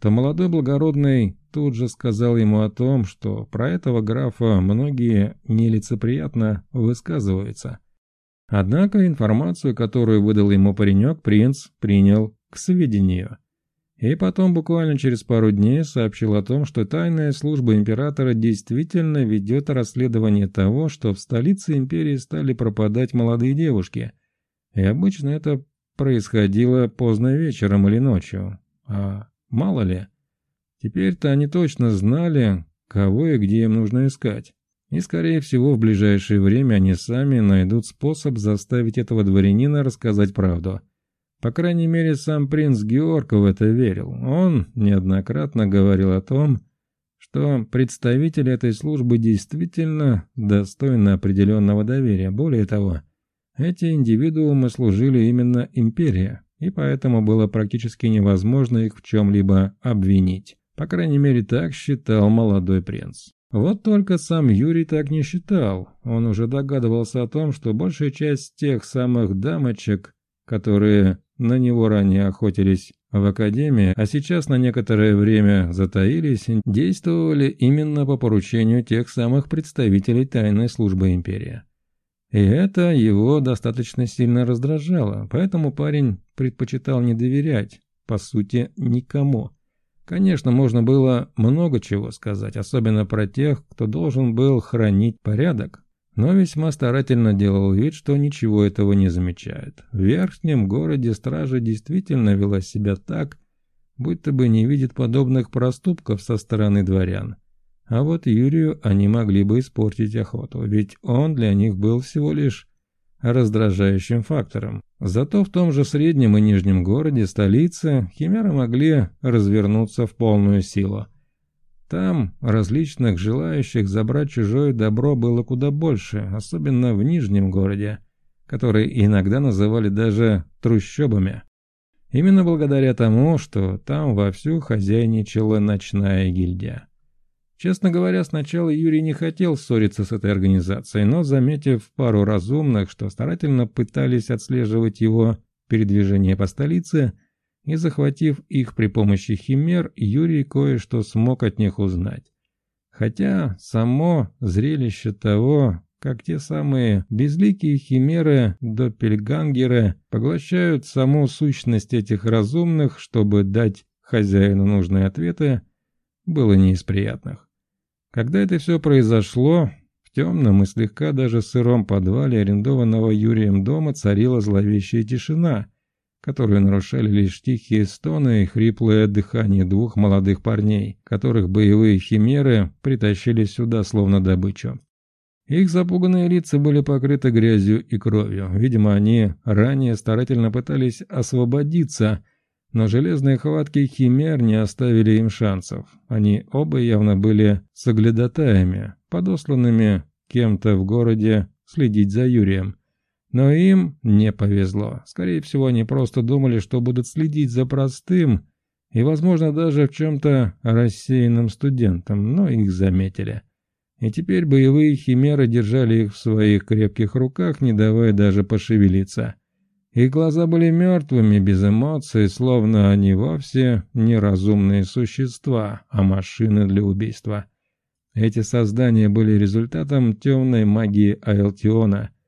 то молодой благородный тут же сказал ему о том, что про этого графа многие нелицеприятно высказываются, Однако информацию, которую выдал ему паренек, принц принял к сведению. И потом буквально через пару дней сообщил о том, что тайная служба императора действительно ведет расследование того, что в столице империи стали пропадать молодые девушки. И обычно это происходило поздно вечером или ночью. А мало ли. Теперь-то они точно знали, кого и где им нужно искать. И, скорее всего, в ближайшее время они сами найдут способ заставить этого дворянина рассказать правду. По крайней мере, сам принц Георг в это верил. Он неоднократно говорил о том, что представители этой службы действительно достойны определенного доверия. Более того, эти индивидуумы служили именно империи, и поэтому было практически невозможно их в чем-либо обвинить. По крайней мере, так считал молодой принц. Вот только сам Юрий так не считал. Он уже догадывался о том, что большая часть тех самых дамочек, которые на него ранее охотились в Академии, а сейчас на некоторое время затаились, действовали именно по поручению тех самых представителей тайной службы империи. И это его достаточно сильно раздражало, поэтому парень предпочитал не доверять, по сути, никому. Конечно, можно было много чего сказать, особенно про тех, кто должен был хранить порядок, но весьма старательно делал вид, что ничего этого не замечает. В верхнем городе стража действительно вела себя так, будто бы не видит подобных проступков со стороны дворян. А вот Юрию они могли бы испортить охоту, ведь он для них был всего лишь раздражающим фактором. Зато в том же среднем и нижнем городе столицы химеры могли развернуться в полную силу. Там различных желающих забрать чужое добро было куда больше, особенно в Нижнем городе, который иногда называли даже трущобами. Именно благодаря тому, что там вовсю хозяйничала ночная гильдия. Честно говоря, сначала Юрий не хотел ссориться с этой организацией, но, заметив пару разумных, что старательно пытались отслеживать его передвижение по столице, и, захватив их при помощи химер, Юрий кое-что смог от них узнать. Хотя само зрелище того, как те самые безликие химеры Доппельгангеры поглощают саму сущность этих разумных, чтобы дать хозяину нужные ответы, было не из приятных. Когда это все произошло, в темном и слегка даже сыром подвале арендованного Юрием дома царила зловещая тишина – которую нарушали лишь тихие стоны и хриплое дыхание двух молодых парней, которых боевые химеры притащили сюда словно добычу. Их запуганные лица были покрыты грязью и кровью. Видимо, они ранее старательно пытались освободиться, но железные хватки химер не оставили им шансов. Они оба явно были соглядатаями, подосланными кем-то в городе следить за Юрием. Но им не повезло. Скорее всего, они просто думали, что будут следить за простым и, возможно, даже в чем-то рассеянным студентом, но их заметили. И теперь боевые химеры держали их в своих крепких руках, не давая даже пошевелиться. Их глаза были мертвыми, без эмоций, словно они вовсе не разумные существа, а машины для убийства. Эти создания были результатом темной магии Айлтиона –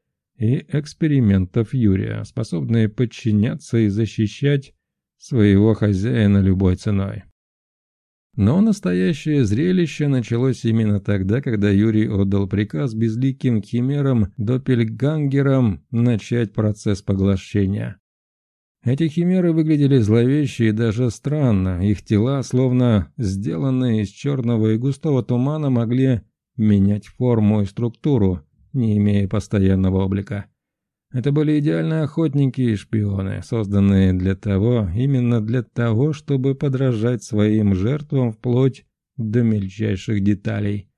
и экспериментов Юрия, способные подчиняться и защищать своего хозяина любой ценой. Но настоящее зрелище началось именно тогда, когда Юрий отдал приказ безликим химерам-доппельгангерам начать процесс поглощения. Эти химеры выглядели зловеще и даже странно, их тела, словно сделанные из черного и густого тумана, могли менять форму и структуру, не имея постоянного облика. Это были идеальные охотники и шпионы, созданные для того, именно для того, чтобы подражать своим жертвам вплоть до мельчайших деталей.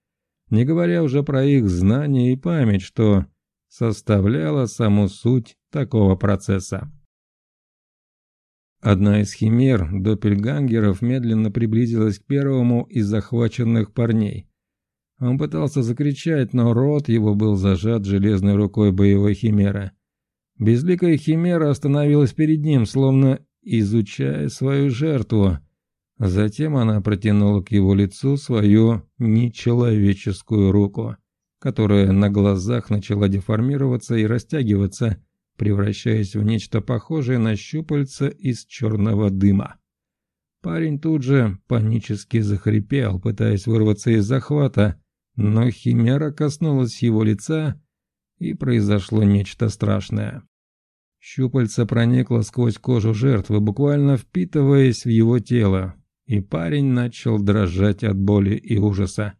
Не говоря уже про их знания и память, что составляла саму суть такого процесса. Одна из химер доппельгангеров медленно приблизилась к первому из захваченных парней. Он пытался закричать, но рот его был зажат железной рукой боевой химеры. Безликая химера остановилась перед ним, словно изучая свою жертву. Затем она протянула к его лицу свою нечеловеческую руку. которая на глазах начала деформироваться и растягиваться, превращаясь в нечто похожее на щупальца из черного дыма. Парень тут же панически захрипел, пытаясь вырваться из захвата, но химера коснулась его лица, и произошло нечто страшное. Щупальце проникло сквозь кожу жертвы, буквально впитываясь в его тело, и парень начал дрожать от боли и ужаса.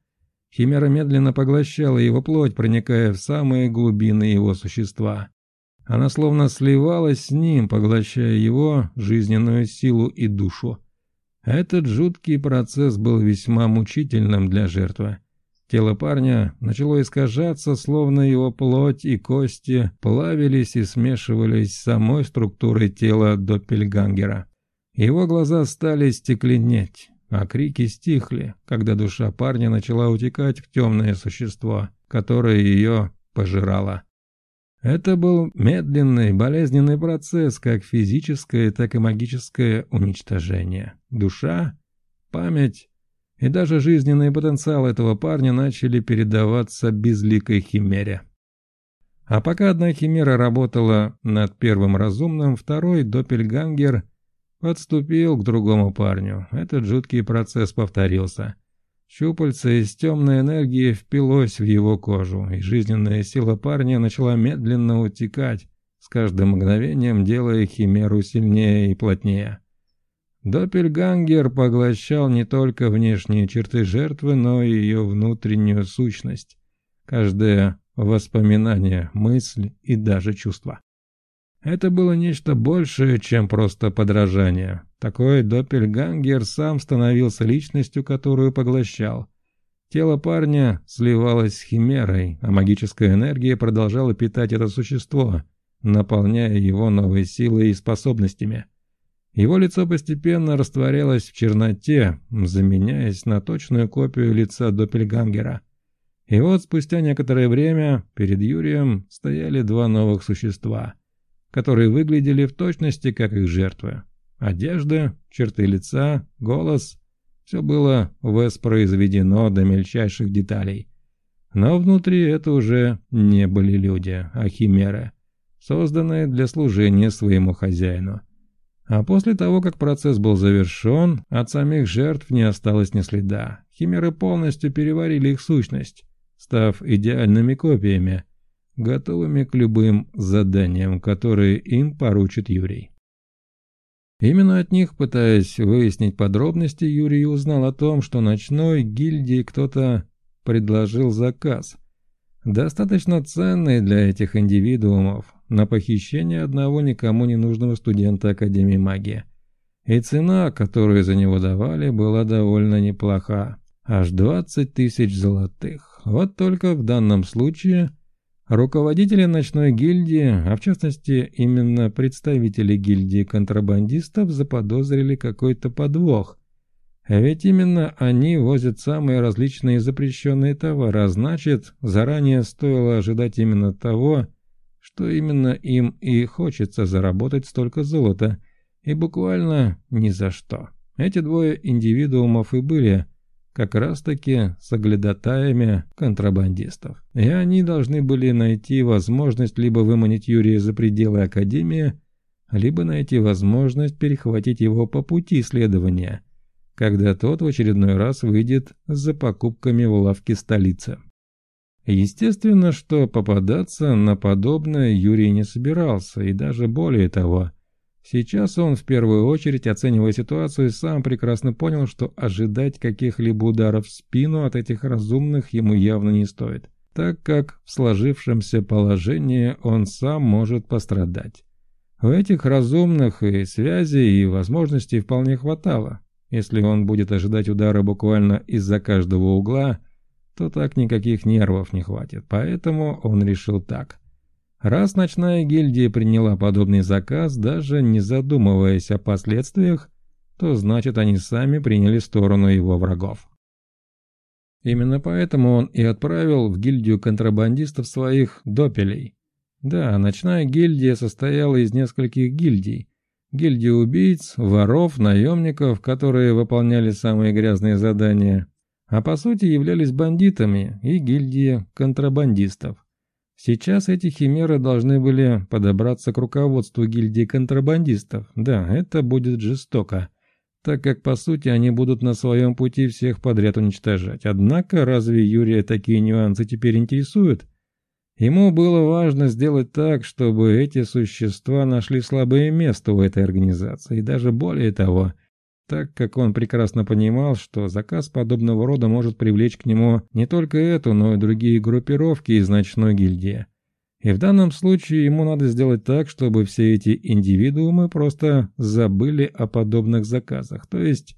Химера медленно поглощала его плоть, проникая в самые глубины его существа. Она словно сливалась с ним, поглощая его жизненную силу и душу. Этот жуткий процесс был весьма мучительным для жертвы. Тело парня начало искажаться, словно его плоть и кости плавились и смешивались с самой структурой тела Доппельгангера. Его глаза стали стекленеть, а крики стихли, когда душа парня начала утекать в темное существо, которое ее пожирало. Это был медленный, болезненный процесс, как физическое, так и магическое уничтожение. Душа, память и даже жизненный потенциал этого парня начали передаваться безликой химере. А пока одна химера работала над первым разумным, второй, Доппельгангер, подступил к другому парню. Этот жуткий процесс повторился. Щупальце из темной энергии впилось в его кожу, и жизненная сила парня начала медленно утекать, с каждым мгновением делая химеру сильнее и плотнее. Доппельгангер поглощал не только внешние черты жертвы, но и ее внутреннюю сущность, каждое воспоминание, мысль и даже чувство. Это было нечто большее, чем просто подражание. Такой доппельгангер сам становился личностью, которую поглощал. Тело парня сливалось с химерой, а магическая энергия продолжала питать это существо, наполняя его новой силой и способностями. Его лицо постепенно растворялось в черноте, заменяясь на точную копию лица Доппельгангера. И вот спустя некоторое время перед Юрием стояли два новых существа – которые выглядели в точности как их жертвы. Одежда, черты лица, голос – все было воспроизведено до мельчайших деталей. Но внутри это уже не были люди, а химеры, созданные для служения своему хозяину. А после того, как процесс был завершен, от самих жертв не осталось ни следа. Химеры полностью переварили их сущность, став идеальными копиями – готовыми к любым заданиям, которые им поручит Юрий. Именно от них, пытаясь выяснить подробности, Юрий узнал о том, что ночной гильдии кто-то предложил заказ, достаточно ценный для этих индивидуумов, на похищение одного никому не нужного студента Академии магии. И цена, которую за него давали, была довольно неплоха, аж 20 тысяч золотых. Вот только в данном случае – Руководители ночной гильдии, а в частности именно представители гильдии контрабандистов, заподозрили какой-то подвох. Ведь именно они возят самые различные запрещенные товары, а значит, заранее стоило ожидать именно того, что именно им и хочется заработать столько золота, и буквально ни за что. Эти двое индивидуумов и были как раз-таки с оглядатаями контрабандистов. И они должны были найти возможность либо выманить Юрия за пределы Академии, либо найти возможность перехватить его по пути следования, когда тот в очередной раз выйдет за покупками в лавке столицы. Естественно, что попадаться на подобное Юрий не собирался, и даже более того – Сейчас он в первую очередь, оценивая ситуацию, сам прекрасно понял, что ожидать каких-либо ударов в спину от этих разумных ему явно не стоит, так как в сложившемся положении он сам может пострадать. У этих разумных и связей, и возможностей вполне хватало. Если он будет ожидать удара буквально из-за каждого угла, то так никаких нервов не хватит, поэтому он решил так. Раз ночная гильдия приняла подобный заказ, даже не задумываясь о последствиях, то значит они сами приняли сторону его врагов. Именно поэтому он и отправил в гильдию контрабандистов своих допелей. Да, ночная гильдия состояла из нескольких гильдий. Гильдия убийц, воров, наемников, которые выполняли самые грязные задания, а по сути являлись бандитами и гильдии контрабандистов. Сейчас эти химеры должны были подобраться к руководству гильдии контрабандистов. Да, это будет жестоко, так как по сути они будут на своем пути всех подряд уничтожать. Однако разве Юрия такие нюансы теперь интересуют? Ему было важно сделать так, чтобы эти существа нашли слабое место у этой организации, и даже более того, так как он прекрасно понимал, что заказ подобного рода может привлечь к нему не только эту, но и другие группировки из ночной гильдии. И в данном случае ему надо сделать так, чтобы все эти индивидуумы просто забыли о подобных заказах, то есть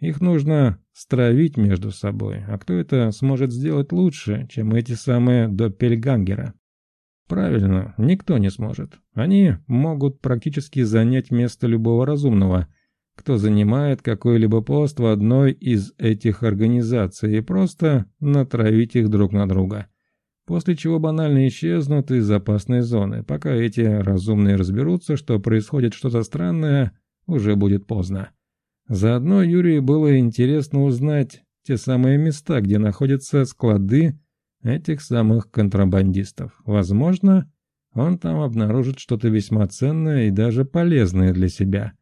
их нужно стравить между собой, а кто это сможет сделать лучше, чем эти самые доппельгангеры? Правильно, никто не сможет. Они могут практически занять место любого разумного, кто занимает какой-либо пост в одной из этих организаций и просто натравить их друг на друга. После чего банально исчезнут из опасной зоны. Пока эти разумные разберутся, что происходит что-то странное, уже будет поздно. Заодно Юрию было интересно узнать те самые места, где находятся склады этих самых контрабандистов. Возможно, он там обнаружит что-то весьма ценное и даже полезное для себя,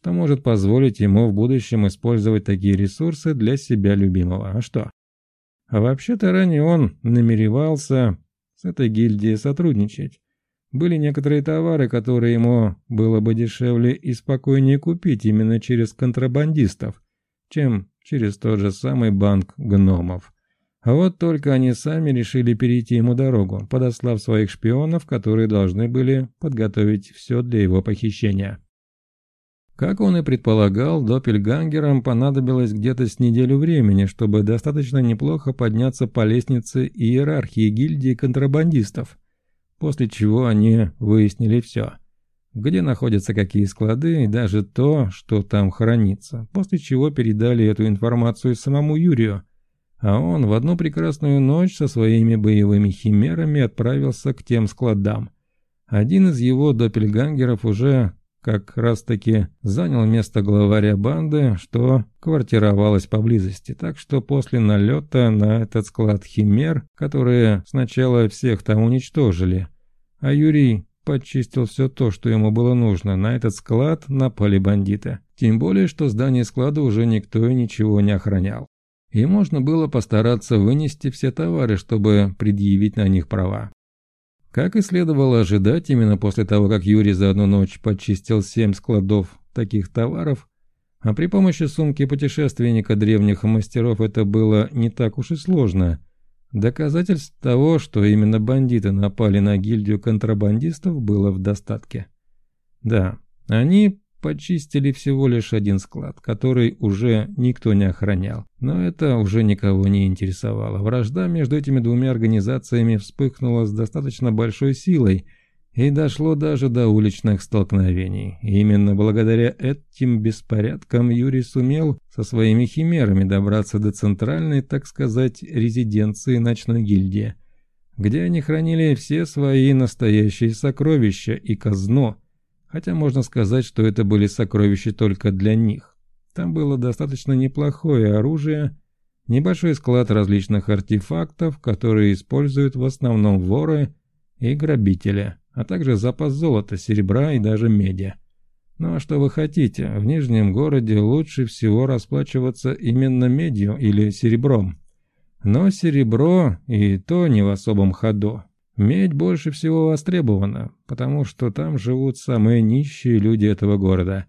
что может позволить ему в будущем использовать такие ресурсы для себя любимого. А что? А вообще-то ранее он намеревался с этой гильдией сотрудничать. Были некоторые товары, которые ему было бы дешевле и спокойнее купить именно через контрабандистов, чем через тот же самый банк гномов. А вот только они сами решили перейти ему дорогу, подослав своих шпионов, которые должны были подготовить все для его похищения. Как он и предполагал, доппельгангерам понадобилось где-то с неделю времени, чтобы достаточно неплохо подняться по лестнице иерархии гильдии контрабандистов – после чего они выяснили все. Где находятся какие склады и даже то, что там хранится, после чего передали эту информацию самому Юрию, а он в одну прекрасную ночь со своими боевыми химерами отправился к тем складам. Один из его доппельгангеров уже как раз-таки занял место главаря банды, что квартировалось поблизости. Так что после налета на этот склад химер, которые сначала всех там уничтожили, а Юрий подчистил все то, что ему было нужно, на этот склад напали бандиты. Тем более, что здание склада уже никто и ничего не охранял. И можно было постараться вынести все товары, чтобы предъявить на них права. Как и следовало ожидать, именно после того, как Юрий за одну ночь почистил семь складов таких товаров, а при помощи сумки путешественника древних мастеров это было не так уж и сложно. Доказательств того, что именно бандиты напали на гильдию контрабандистов, было в достатке. Да, они почистили всего лишь один склад, который уже никто не охранял. Но это уже никого не интересовало. Вражда между этими двумя организациями вспыхнула с достаточно большой силой и дошло даже до уличных столкновений. И именно благодаря этим беспорядкам Юрий сумел со своими химерами добраться до центральной, так сказать, резиденции ночной гильдии, где они хранили все свои настоящие сокровища и казно – Хотя можно сказать, что это были сокровища только для них. Там было достаточно неплохое оружие, небольшой склад различных артефактов, которые используют в основном воры и грабители, а также запас золота, серебра и даже меди. Ну а что вы хотите, в Нижнем городе лучше всего расплачиваться именно медью или серебром. Но серебро и то не в особом ходу. Медь больше всего востребована, потому что там живут самые нищие люди этого города.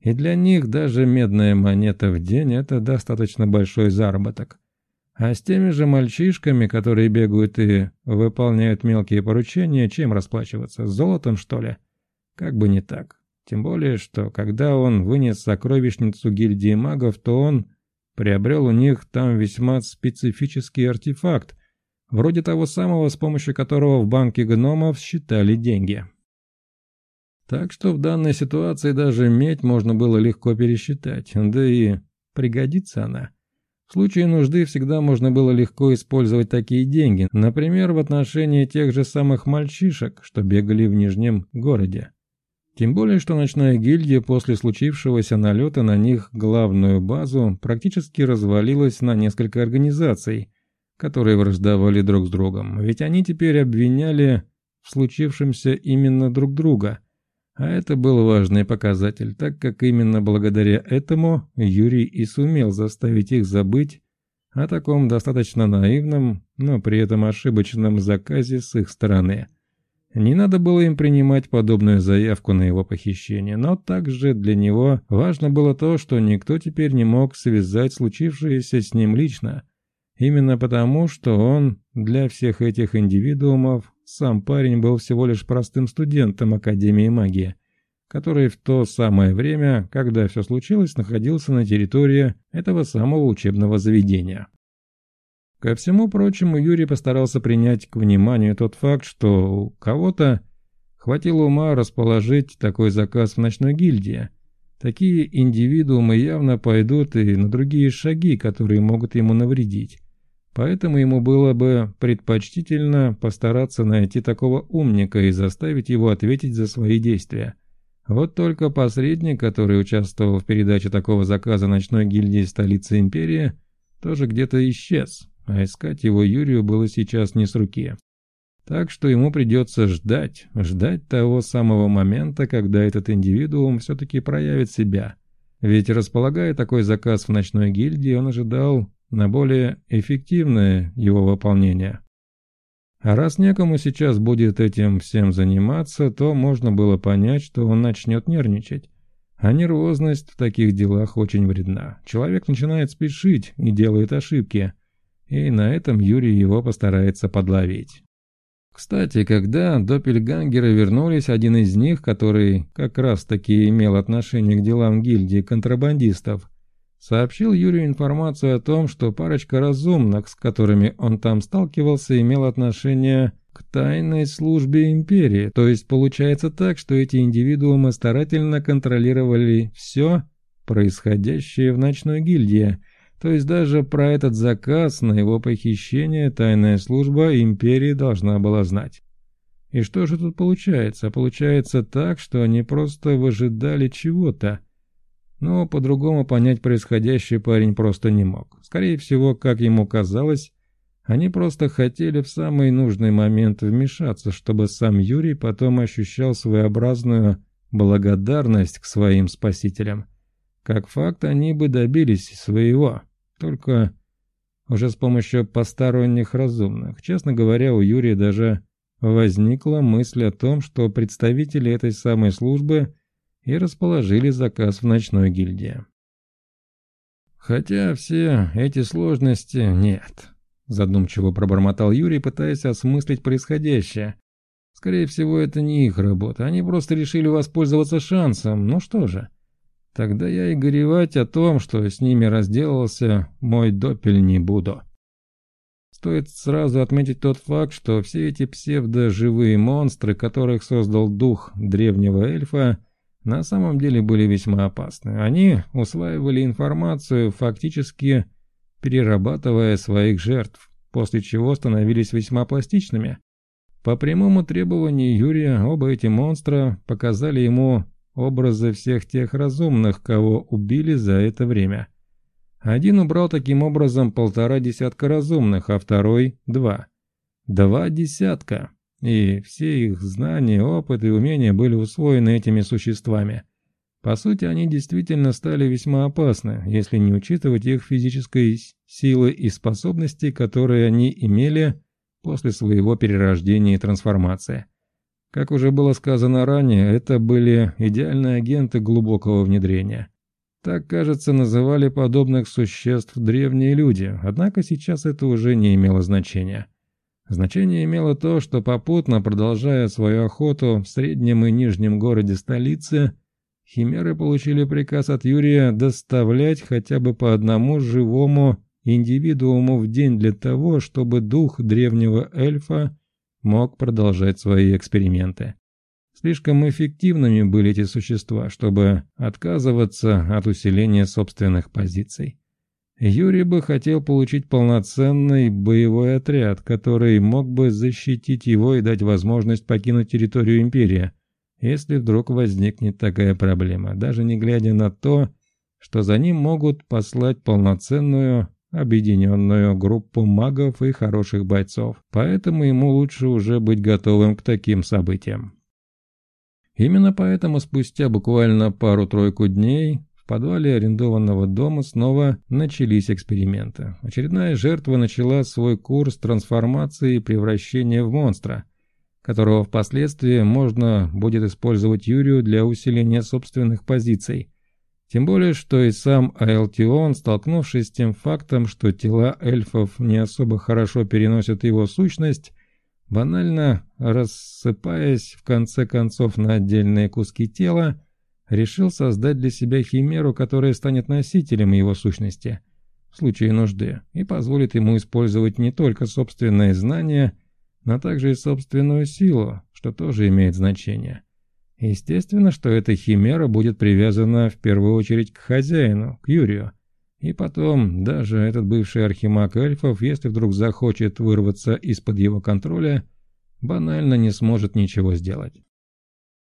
И для них даже медная монета в день – это достаточно большой заработок. А с теми же мальчишками, которые бегают и выполняют мелкие поручения, чем расплачиваться? Золотом, что ли? Как бы не так. Тем более, что когда он вынес сокровищницу гильдии магов, то он приобрел у них там весьма специфический артефакт, вроде того самого, с помощью которого в банке гномов считали деньги. Так что в данной ситуации даже медь можно было легко пересчитать, да и пригодится она. В случае нужды всегда можно было легко использовать такие деньги, например, в отношении тех же самых мальчишек, что бегали в Нижнем городе. Тем более, что ночная гильдия после случившегося налета на них главную базу практически развалилась на несколько организаций, которые враждовали друг с другом, ведь они теперь обвиняли в случившемся именно друг друга. А это был важный показатель, так как именно благодаря этому Юрий и сумел заставить их забыть о таком достаточно наивном, но при этом ошибочном заказе с их стороны. Не надо было им принимать подобную заявку на его похищение, но также для него важно было то, что никто теперь не мог связать случившееся с ним лично. Именно потому, что он для всех этих индивидуумов, сам парень был всего лишь простым студентом Академии магии, который в то самое время, когда все случилось, находился на территории этого самого учебного заведения. Ко всему прочему, Юрий постарался принять к вниманию тот факт, что у кого-то хватило ума расположить такой заказ в ночной гильдии. Такие индивидуумы явно пойдут и на другие шаги, которые могут ему навредить. Поэтому ему было бы предпочтительно постараться найти такого умника и заставить его ответить за свои действия. Вот только посредник, который участвовал в передаче такого заказа ночной гильдии столицы империи, тоже где-то исчез а искать его Юрию было сейчас не с руки. Так что ему придется ждать, ждать того самого момента, когда этот индивидуум все-таки проявит себя. Ведь располагая такой заказ в ночной гильдии, он ожидал на более эффективное его выполнение. А раз некому сейчас будет этим всем заниматься, то можно было понять, что он начнет нервничать. А нервозность в таких делах очень вредна. Человек начинает спешить и делает ошибки – и на этом Юрий его постарается подловить. Кстати, когда доппельгангеры вернулись, один из них, который как раз-таки имел отношение к делам гильдии контрабандистов, сообщил Юрию информацию о том, что парочка разумных, с которыми он там сталкивался, имел отношение к тайной службе империи. То есть получается так, что эти индивидуумы старательно контролировали все происходящее в ночной гильдии – то есть даже про этот заказ на его похищение тайная служба империи должна была знать. И что же тут получается? Получается так, что они просто выжидали чего-то. Но по-другому понять происходящее парень просто не мог. Скорее всего, как ему казалось, они просто хотели в самый нужный момент вмешаться, чтобы сам Юрий потом ощущал своеобразную благодарность к своим спасителям. Как факт, они бы добились своего. Только уже с помощью посторонних разумных. Честно говоря, у Юрия даже возникла мысль о том, что представители этой самой службы и расположили заказ в ночной гильдии. Хотя все эти сложности нет, задумчиво пробормотал Юрий, пытаясь осмыслить происходящее. Скорее всего, это не их работа, они просто решили воспользоваться шансом, ну что же. Тогда я и горевать о том, что с ними разделался мой допель не буду. Стоит сразу отметить тот факт, что все эти псевдоживые монстры, которых создал дух древнего эльфа, на самом деле были весьма опасны. Они усваивали информацию, фактически перерабатывая своих жертв, после чего становились весьма пластичными. По прямому требованию Юрия оба эти монстра показали ему образы всех тех разумных, кого убили за это время. Один убрал таким образом полтора десятка разумных, а второй – два. Два десятка. И все их знания, опыт и умения были усвоены этими существами. По сути, они действительно стали весьма опасны, если не учитывать их физической силы и способностей, которые они имели после своего перерождения и трансформации. Как уже было сказано ранее, это были идеальные агенты глубокого внедрения. Так, кажется, называли подобных существ древние люди, однако сейчас это уже не имело значения. Значение имело то, что попутно, продолжая свою охоту в среднем и нижнем городе столицы, химеры получили приказ от Юрия доставлять хотя бы по одному живому индивидууму в день для того, чтобы дух древнего эльфа мог продолжать свои эксперименты. Слишком эффективными были эти существа, чтобы отказываться от усиления собственных позиций. Юрий бы хотел получить полноценный боевой отряд, который мог бы защитить его и дать возможность покинуть территорию Империи, если вдруг возникнет такая проблема, даже не глядя на то, что за ним могут послать полноценную объединенную группу магов и хороших бойцов, поэтому ему лучше уже быть готовым к таким событиям. Именно поэтому спустя буквально пару-тройку дней в подвале арендованного дома снова начались эксперименты. Очередная жертва начала свой курс трансформации и превращения в монстра, которого впоследствии можно будет использовать Юрию для усиления собственных позиций. Тем более, что и сам Айлтион, столкнувшись с тем фактом, что тела эльфов не особо хорошо переносят его сущность, банально рассыпаясь в конце концов на отдельные куски тела, решил создать для себя химеру, которая станет носителем его сущности в случае нужды и позволит ему использовать не только собственные знания, но также и собственную силу, что тоже имеет значение. Естественно, что эта химера будет привязана в первую очередь к хозяину, к Юрию. И потом, даже этот бывший архимаг эльфов, если вдруг захочет вырваться из-под его контроля, банально не сможет ничего сделать.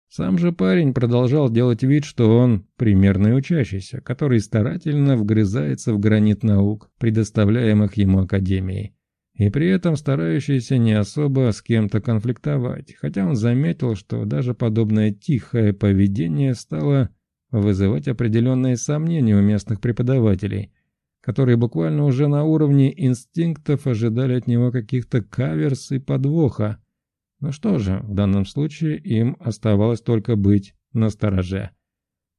Сам же парень продолжал делать вид, что он примерный учащийся, который старательно вгрызается в гранит наук, предоставляемых ему Академией, и при этом старающийся не особо с кем-то конфликтовать, хотя он заметил, что даже подобное тихое поведение стало вызывать определенные сомнения у местных преподавателей, которые буквально уже на уровне инстинктов ожидали от него каких-то каверс и подвоха. Ну что же, в данном случае им оставалось только быть настороже.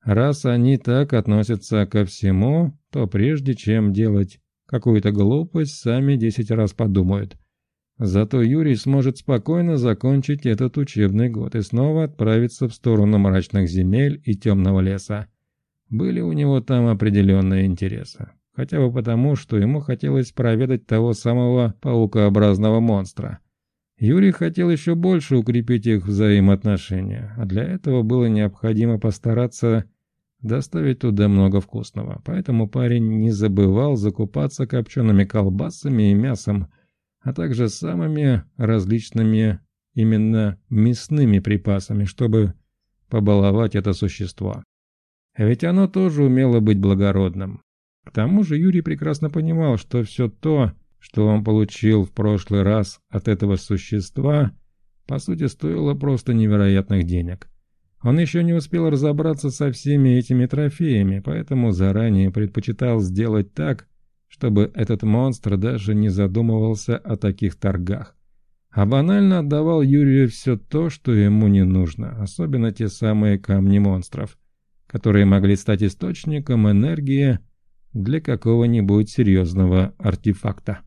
Раз они так относятся ко всему, то прежде чем делать какую-то глупость, сами десять раз подумают. Зато Юрий сможет спокойно закончить этот учебный год и снова отправиться в сторону мрачных земель и темного леса. Были у него там определенные интересы. Хотя бы потому, что ему хотелось проведать того самого паукообразного монстра. Юрий хотел еще больше укрепить их взаимоотношения, а для этого было необходимо постараться доставить туда много вкусного. Поэтому парень не забывал закупаться копчеными колбасами и мясом, а также самыми различными именно мясными припасами, чтобы побаловать это существо. Ведь оно тоже умело быть благородным. К тому же Юрий прекрасно понимал, что все то, что он получил в прошлый раз от этого существа, по сути стоило просто невероятных денег. Он еще не успел разобраться со всеми этими трофеями, поэтому заранее предпочитал сделать так, чтобы этот монстр даже не задумывался о таких торгах. А банально отдавал Юрию все то, что ему не нужно, особенно те самые камни монстров, которые могли стать источником энергии для какого-нибудь серьезного артефакта.